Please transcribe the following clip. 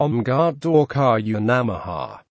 Om Ga Dorka Namaha